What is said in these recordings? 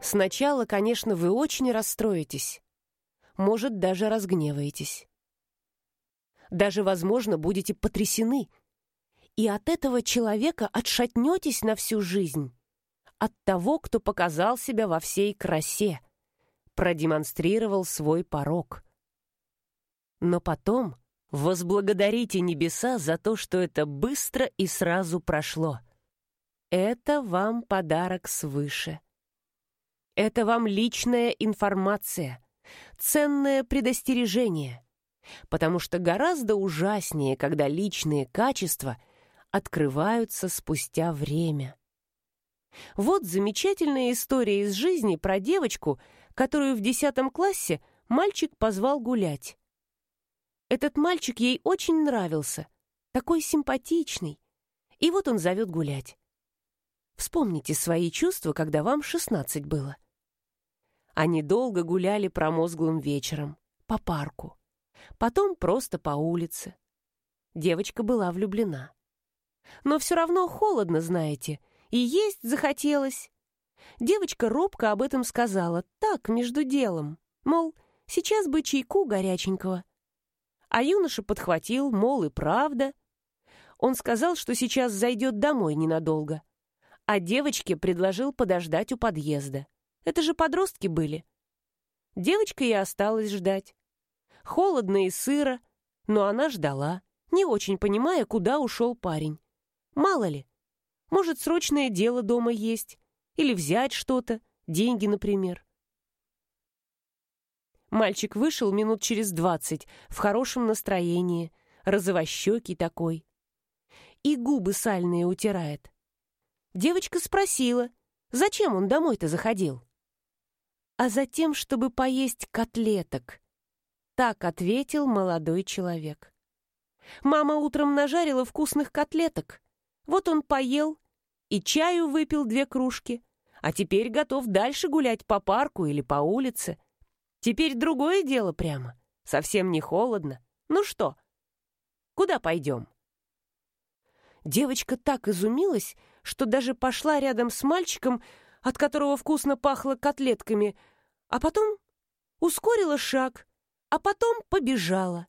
Сначала, конечно, вы очень расстроитесь. Может, даже разгневаетесь. Даже, возможно, будете потрясены. И от этого человека отшатнетесь на всю жизнь. От того, кто показал себя во всей красе, продемонстрировал свой порог. Но потом возблагодарите небеса за то, что это быстро и сразу прошло. Это вам подарок свыше. Это вам личная информация, ценное предостережение. Потому что гораздо ужаснее, когда личные качества открываются спустя время. Вот замечательная история из жизни про девочку, которую в десятом классе мальчик позвал гулять. Этот мальчик ей очень нравился, такой симпатичный. И вот он зовет гулять. Вспомните свои чувства, когда вам шестнадцать было. Они долго гуляли промозглым вечером, по парку. Потом просто по улице. Девочка была влюблена. Но все равно холодно, знаете, и есть захотелось. Девочка робко об этом сказала, так, между делом. Мол, сейчас бы чайку горяченького. А юноша подхватил, мол, и правда. Он сказал, что сейчас зайдет домой ненадолго. А девочке предложил подождать у подъезда. Это же подростки были. Девочка и осталась ждать. Холодно и сыро, но она ждала, не очень понимая, куда ушел парень. Мало ли, может, срочное дело дома есть, или взять что-то, деньги, например. Мальчик вышел минут через двадцать, в хорошем настроении, розовощекий такой. И губы сальные утирает. Девочка спросила, зачем он домой-то заходил а затем, чтобы поесть котлеток. Так ответил молодой человек. Мама утром нажарила вкусных котлеток. Вот он поел и чаю выпил две кружки, а теперь готов дальше гулять по парку или по улице. Теперь другое дело прямо. Совсем не холодно. Ну что, куда пойдем? Девочка так изумилась, что даже пошла рядом с мальчиком, от которого вкусно пахло котлетками, а потом ускорила шаг, а потом побежала.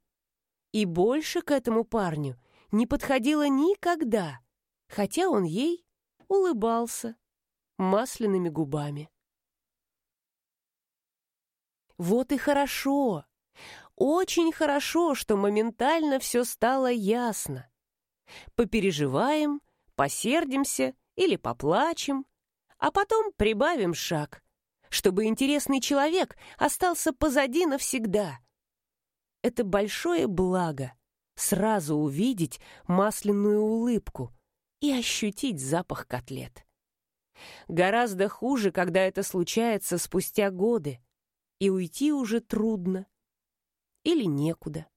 И больше к этому парню не подходила никогда, хотя он ей улыбался масляными губами. Вот и хорошо, очень хорошо, что моментально все стало ясно. Попереживаем, посердимся или поплачем, а потом прибавим шаг, чтобы интересный человек остался позади навсегда. Это большое благо — сразу увидеть масляную улыбку и ощутить запах котлет. Гораздо хуже, когда это случается спустя годы, и уйти уже трудно или некуда.